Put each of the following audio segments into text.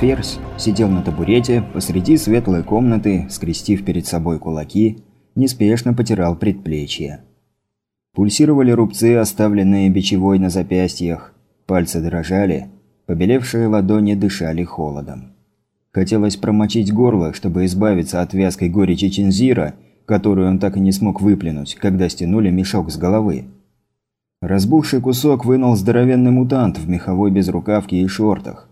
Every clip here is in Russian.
Ферзь сидел на табурете посреди светлой комнаты, скрестив перед собой кулаки, неспешно потирал предплечья. Пульсировали рубцы, оставленные бичевой на запястьях, пальцы дрожали, побелевшие ладони дышали холодом. Хотелось промочить горло, чтобы избавиться от вязкой горечи Чинзира, которую он так и не смог выплюнуть, когда стянули мешок с головы. Разбухший кусок вынул здоровенный мутант в меховой безрукавке и шортах.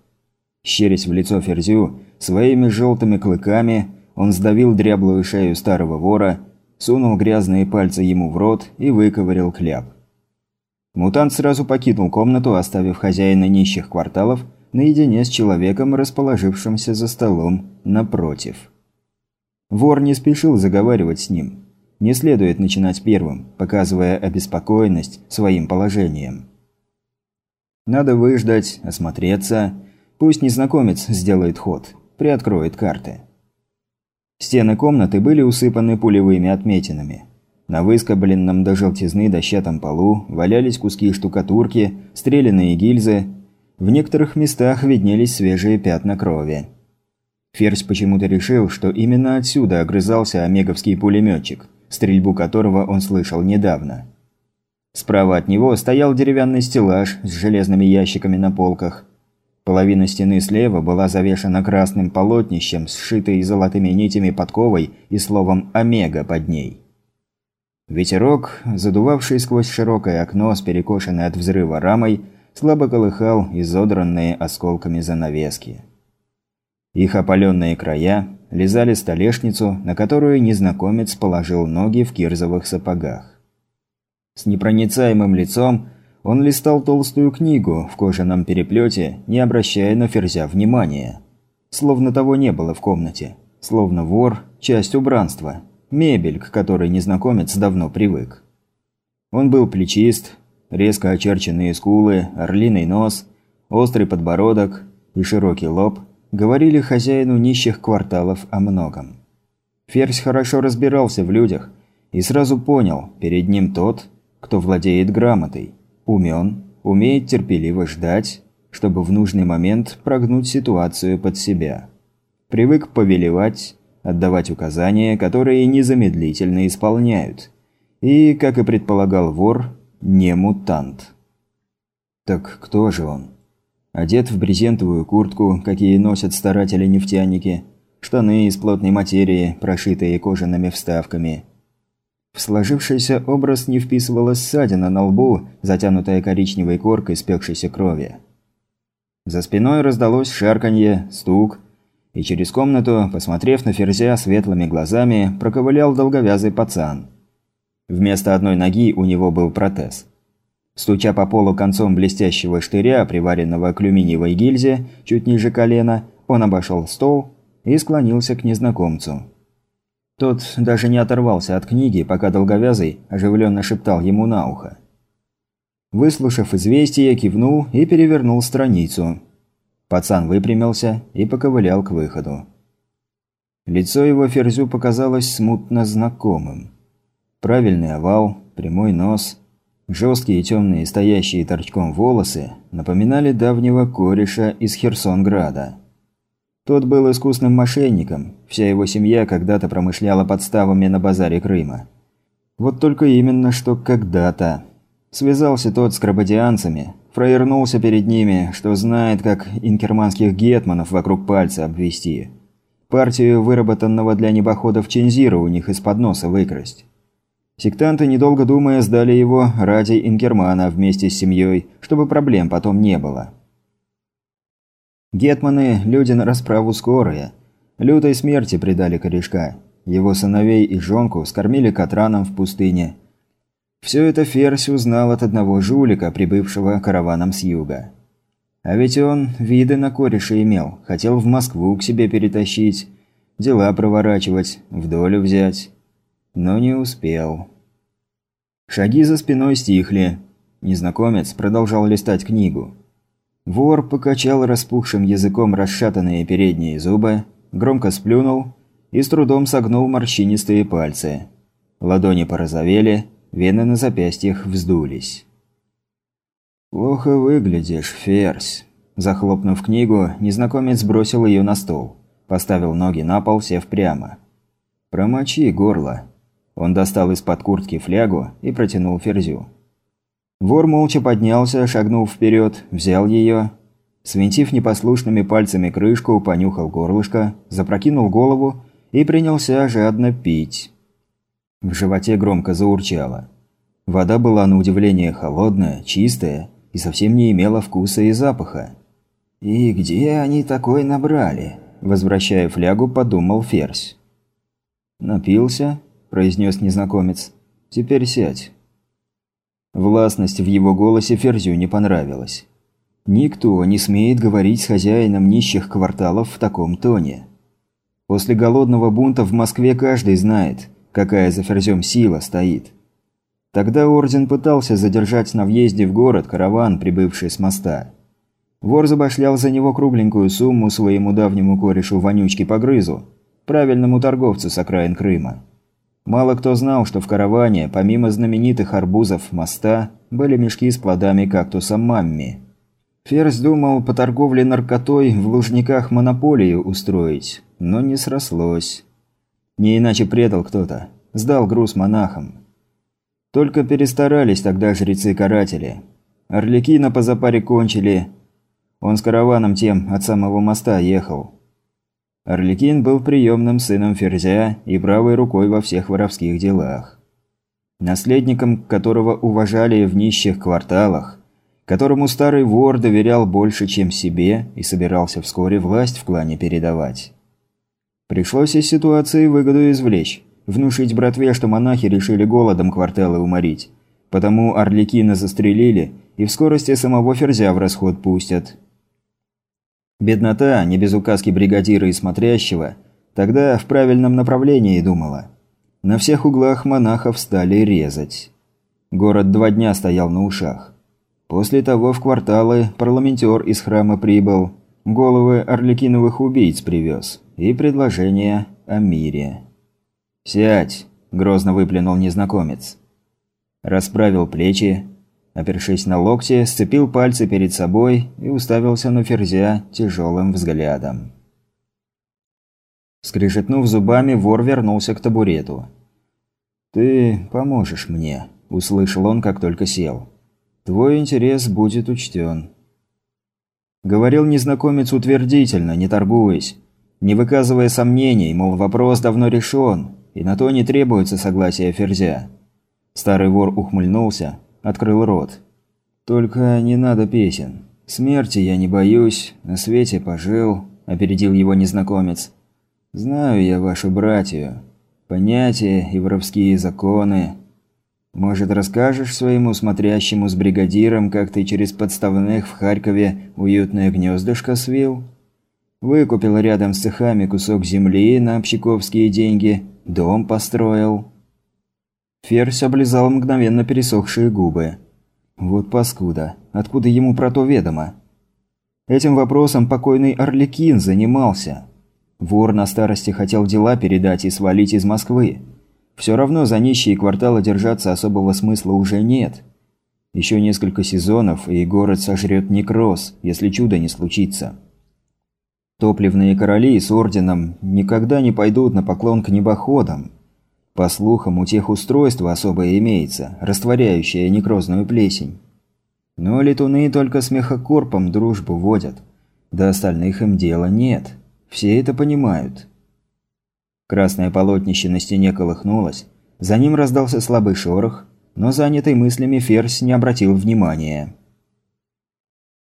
Щерясь в лицо Ферзю, своими желтыми клыками он сдавил дряблую шею старого вора, сунул грязные пальцы ему в рот и выковырял кляп. Мутант сразу покинул комнату, оставив хозяина нищих кварталов наедине с человеком, расположившимся за столом напротив. Вор не спешил заговаривать с ним. Не следует начинать первым, показывая обеспокоенность своим положением. Надо выждать, осмотреться. Пусть незнакомец сделает ход, приоткроет карты. Стены комнаты были усыпаны пулевыми отметинами. На выскобленном до желтизны дощатом полу валялись куски штукатурки, стреляные гильзы. В некоторых местах виднелись свежие пятна крови. Ферзь почему-то решил, что именно отсюда огрызался омеговский пулеметчик – стрельбу которого он слышал недавно. Справа от него стоял деревянный стеллаж с железными ящиками на полках. Половина стены слева была завешена красным полотнищем, сшитой золотыми нитями подковой и словом «Омега» под ней. Ветерок, задувавший сквозь широкое окно с перекошенной от взрыва рамой, слабо колыхал изодранные осколками занавески. Их опаленные края лизали столешницу, на которую незнакомец положил ноги в кирзовых сапогах. С непроницаемым лицом он листал толстую книгу в кожаном переплете, не обращая на ферзя внимания. Словно того не было в комнате. Словно вор – часть убранства. Мебель, к которой незнакомец давно привык. Он был плечист, резко очерченные скулы, орлиный нос, острый подбородок и широкий лоб говорили хозяину нищих кварталов о многом. Ферзь хорошо разбирался в людях и сразу понял, перед ним тот, кто владеет грамотой, умен, умеет терпеливо ждать, чтобы в нужный момент прогнуть ситуацию под себя. Привык повелевать, отдавать указания, которые незамедлительно исполняют. И, как и предполагал вор, не мутант. Так кто же он? Одет в брезентовую куртку, какие носят старатели-нефтяники, штаны из плотной материи, прошитые кожаными вставками. В сложившийся образ не вписывалась ссадина на лбу, затянутая коричневой коркой спекшейся крови. За спиной раздалось шарканье, стук, и через комнату, посмотрев на Ферзя светлыми глазами, проковылял долговязый пацан. Вместо одной ноги у него был протез – Стуча по полу концом блестящего штыря, приваренного к алюминиевой гильзе, чуть ниже колена, он обошел стол и склонился к незнакомцу. Тот даже не оторвался от книги, пока долговязый оживленно шептал ему на ухо. Выслушав известие, кивнул и перевернул страницу. Пацан выпрямился и поковылял к выходу. Лицо его Ферзю показалось смутно знакомым. Правильный овал, прямой нос – Жесткие темные, стоящие торчком волосы напоминали давнего кореша из Херсонграда. Тот был искусным мошенником, вся его семья когда-то промышляла подставами на базаре Крыма. Вот только именно что когда-то. Связался тот с крабодианцами, провернулся перед ними, что знает, как инкерманских гетманов вокруг пальца обвести. Партию выработанного для небоходов Чензира у них из-под носа выкрасть. Сектанты, недолго думая, сдали его ради Инкермана вместе с семьей, чтобы проблем потом не было. Гетманы – люди на расправу скорые. Лютой смерти предали корешка. Его сыновей и жонку скормили катраном в пустыне. Все это Ферзь узнал от одного жулика, прибывшего караваном с юга. А ведь он виды на кореша имел, хотел в Москву к себе перетащить, дела проворачивать, в долю взять но не успел. Шаги за спиной стихли. Незнакомец продолжал листать книгу. Вор покачал распухшим языком расшатанные передние зубы, громко сплюнул и с трудом согнул морщинистые пальцы. Ладони порозовели, вены на запястьях вздулись. «Плохо выглядишь, Ферзь», – Захлопнув книгу, незнакомец бросил ее на стол. Поставил ноги на пол, сев прямо. «Промочи горло». Он достал из-под куртки флягу и протянул Ферзю. Вор молча поднялся, шагнул вперед, взял ее, свинтив непослушными пальцами крышку, понюхал горлышко, запрокинул голову и принялся жадно пить. В животе громко заурчало. Вода была на удивление холодная, чистая и совсем не имела вкуса и запаха. «И где они такой набрали?» Возвращая флягу, подумал Ферзь. «Напился?» – произнес незнакомец. «Теперь сядь». Властность в его голосе Ферзю не понравилась. Никто не смеет говорить с хозяином нищих кварталов в таком тоне. После голодного бунта в Москве каждый знает, какая за Ферзем сила стоит. Тогда Орден пытался задержать на въезде в город караван, прибывший с моста. Вор забашлял за него кругленькую сумму своему давнему корешу Вонючке Погрызу, правильному торговцу с окраин Крыма. Мало кто знал, что в караване, помимо знаменитых арбузов моста, были мешки с плодами кактуса Мамми. Ферзь думал по торговле наркотой в Лужниках монополию устроить, но не срослось. Не иначе предал кто-то. Сдал груз монахам. Только перестарались тогда жрецы-каратели. Орликина по запаре кончили. Он с караваном тем от самого моста ехал. Орликин был приемным сыном Ферзя и правой рукой во всех воровских делах. Наследником которого уважали в нищих кварталах, которому старый вор доверял больше, чем себе, и собирался вскоре власть в клане передавать. Пришлось из ситуации выгоду извлечь, внушить братве, что монахи решили голодом кварталы уморить. Потому Орликина застрелили, и в скорости самого Ферзя в расход пустят. Беднота, не без указки бригадира и смотрящего, тогда в правильном направлении думала. На всех углах монахов стали резать. Город два дня стоял на ушах. После того в кварталы парламентер из храма прибыл, головы орликиновых убийц привез и предложение о мире. «Сядь!» – грозно выплюнул незнакомец. Расправил плечи, Опершись на локти, сцепил пальцы перед собой и уставился на Ферзя тяжелым взглядом. Скрежетнув зубами, вор вернулся к табурету. «Ты поможешь мне», – услышал он, как только сел. «Твой интерес будет учтен». Говорил незнакомец утвердительно, не торгуясь, не выказывая сомнений, мол, вопрос давно решен, и на то не требуется согласия Ферзя. Старый вор ухмыльнулся, открыл рот. «Только не надо песен. Смерти я не боюсь, на свете пожил», – опередил его незнакомец. «Знаю я вашу братью. Понятия и воровские законы. Может, расскажешь своему смотрящему с бригадиром, как ты через подставных в Харькове уютное гнездышко свил? Выкупил рядом с цехами кусок земли на общаковские деньги, дом построил». Ферзь облизал мгновенно пересохшие губы. Вот паскуда. Откуда ему про то ведомо? Этим вопросом покойный Орликин занимался. Вор на старости хотел дела передать и свалить из Москвы. Все равно за нищие кварталы держаться особого смысла уже нет. Еще несколько сезонов, и город сожрет некроз, если чудо не случится. Топливные короли с орденом никогда не пойдут на поклон к небоходам. По слухам, у тех устройство особое имеется, растворяющее некрозную плесень. Но летуны только с мехокорпом дружбу водят. До остальных им дела нет. Все это понимают. Красное полотнище на стене колыхнулось. За ним раздался слабый шорох, но занятый мыслями Ферзь не обратил внимания.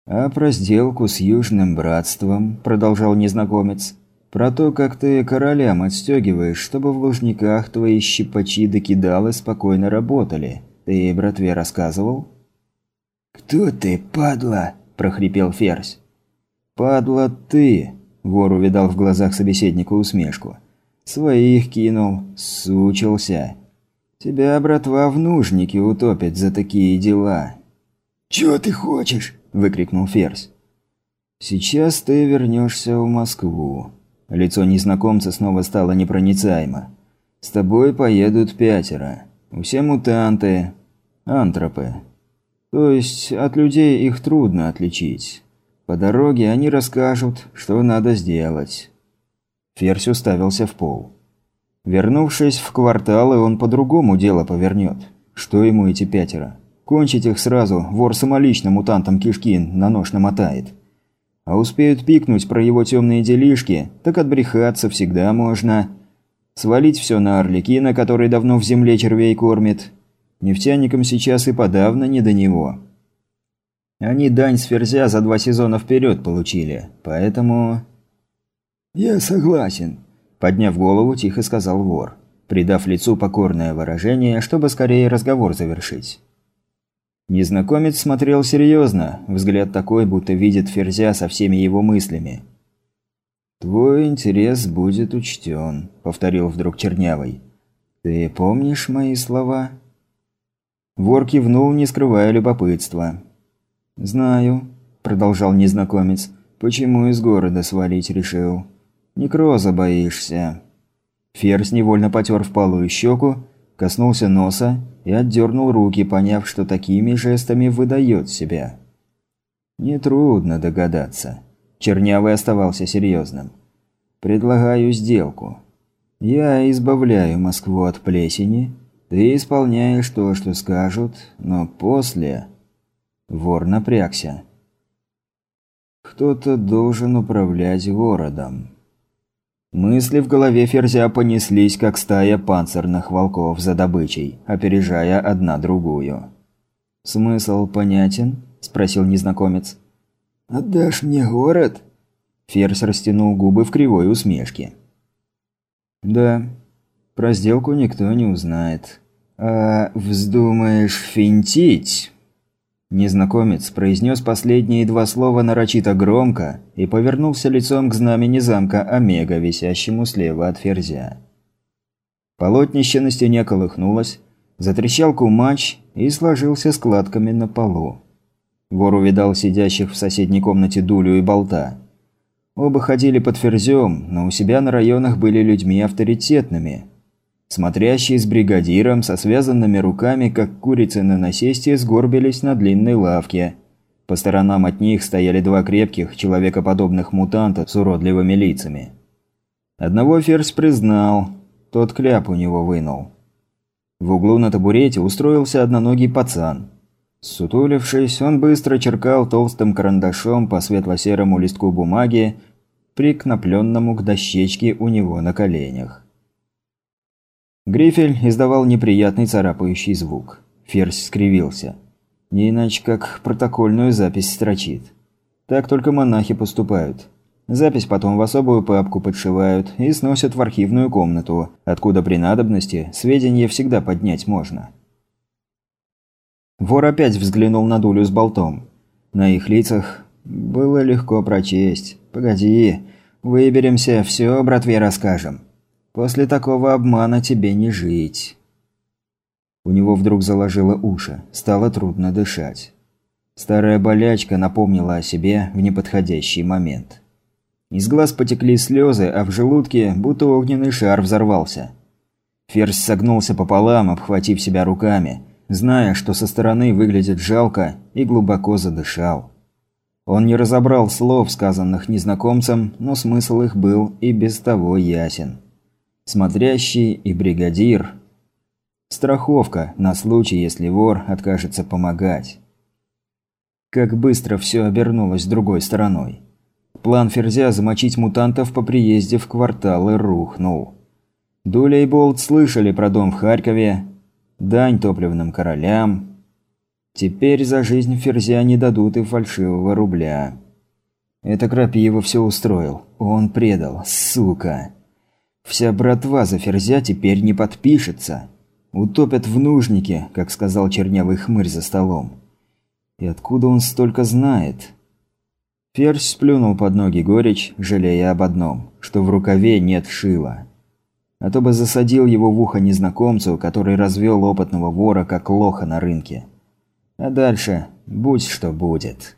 «А про сделку с Южным Братством», – продолжал незнакомец, – про то, как ты королям отстегиваешь, чтобы в лужниках твои щипачи докидалы спокойно работали. Ты братве рассказывал?» «Кто ты, падла?» – прохрипел Ферзь. «Падла ты!» – вор увидал в глазах собеседника усмешку. «Своих кинул, сучился. Тебя, братва, в нужнике утопит за такие дела». «Чего ты хочешь?» – выкрикнул Ферзь. «Сейчас ты вернешься в Москву. Лицо незнакомца снова стало непроницаемо. «С тобой поедут пятеро. Все мутанты. Антропы. То есть от людей их трудно отличить. По дороге они расскажут, что надо сделать». Ферзь уставился в пол. Вернувшись в кварталы, он по-другому дело повернет. Что ему эти пятеро? Кончить их сразу, вор самолично мутантам кишки на нож намотает. А успеют пикнуть про его темные делишки, так отбрехаться всегда можно. Свалить все на Орликина, который давно в земле червей кормит. Нефтяникам сейчас и подавно не до него. Они дань с ферзя за два сезона вперед получили, поэтому... «Я согласен», – подняв голову, тихо сказал вор, придав лицу покорное выражение, чтобы скорее разговор завершить. Незнакомец смотрел серьезно, взгляд такой, будто видит Ферзя со всеми его мыслями. «Твой интерес будет учтен», – повторил вдруг Чернявый. «Ты помнишь мои слова?» Вор кивнул, не скрывая любопытства. «Знаю», – продолжал незнакомец, – «почему из города свалить решил?» «Некроза боишься». Ферзь невольно потер впалую щеку, коснулся носа и отдернул руки, поняв, что такими жестами выдает себя. Нетрудно догадаться. Чернявый оставался серьезным. «Предлагаю сделку. Я избавляю Москву от плесени, ты исполняешь то, что скажут, но после...» Вор напрягся. «Кто-то должен управлять городом». Мысли в голове Ферзя понеслись, как стая панцирных волков за добычей, опережая одна другую. «Смысл понятен?» – спросил незнакомец. «Отдашь мне город?» Ферзь растянул губы в кривой усмешке. «Да, про сделку никто не узнает. А вздумаешь финтить?» Незнакомец произнес последние два слова нарочито громко и повернулся лицом к знамени замка Омега, висящему слева от ферзя. Полотнище на стене колыхнулось, затрещал кумач и сложился складками на полу. Вор увидал сидящих в соседней комнате Дулю и Болта. Оба ходили под ферзем, но у себя на районах были людьми авторитетными – Смотрящие с бригадиром, со связанными руками, как курицы на насесте, сгорбились на длинной лавке. По сторонам от них стояли два крепких, человекоподобных мутанта с уродливыми лицами. Одного Ферзь признал, тот кляп у него вынул. В углу на табурете устроился одноногий пацан. Сутулившись, он быстро черкал толстым карандашом по светло-серому листку бумаги, прикнопленному к дощечке у него на коленях. Грифель издавал неприятный царапающий звук. Ферзь скривился. Не иначе как протокольную запись строчит. Так только монахи поступают. Запись потом в особую папку подшивают и сносят в архивную комнату, откуда при надобности сведения всегда поднять можно. Вор опять взглянул на Дулю с болтом. На их лицах было легко прочесть. «Погоди, выберемся, все братве расскажем». После такого обмана тебе не жить. У него вдруг заложило уши, стало трудно дышать. Старая болячка напомнила о себе в неподходящий момент. Из глаз потекли слезы, а в желудке будто огненный шар взорвался. Ферзь согнулся пополам, обхватив себя руками, зная, что со стороны выглядит жалко, и глубоко задышал. Он не разобрал слов, сказанных незнакомцем, но смысл их был и без того ясен смотрящий и бригадир. Страховка на случай, если вор откажется помогать. Как быстро все обернулось другой стороной. План Ферзя замочить мутантов по приезде в кварталы рухнул. Дуля и Болт слышали про дом в Харькове, дань топливным королям. Теперь за жизнь Ферзя не дадут и фальшивого рубля. Это Крапива все устроил. Он предал, сука. Вся братва за ферзя теперь не подпишется. Утопят в нужнике, как сказал чернявый хмырь за столом. И откуда он столько знает? Ферзь сплюнул под ноги горечь, жалея об одном, что в рукаве нет шила. А то бы засадил его в ухо незнакомцу, который развел опытного вора как лоха на рынке. А дальше будь что будет.